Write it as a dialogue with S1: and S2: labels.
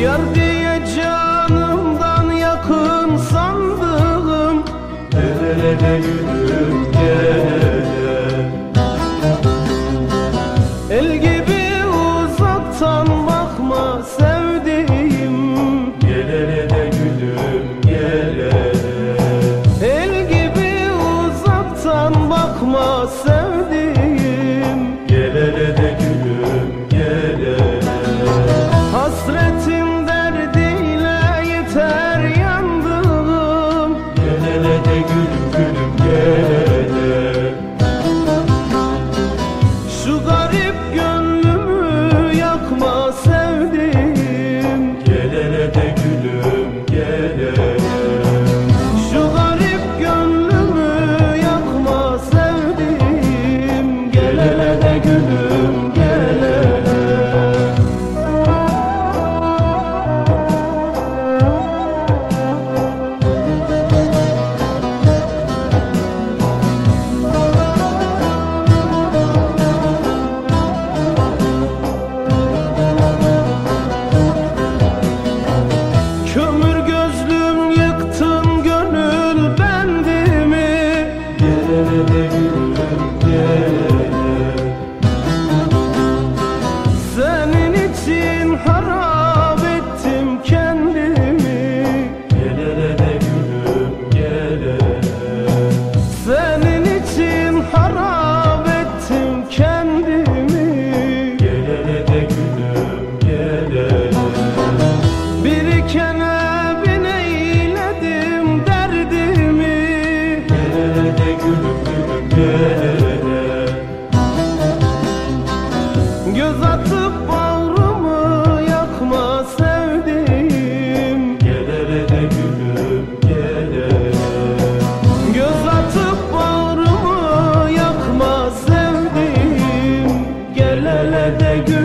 S1: Yar hep göz atıp bağrımı yakma sevdiğim. Gelere de gülüm gelere Göz atıp bağrımı yakma sevdiğim. Gelele de gülüm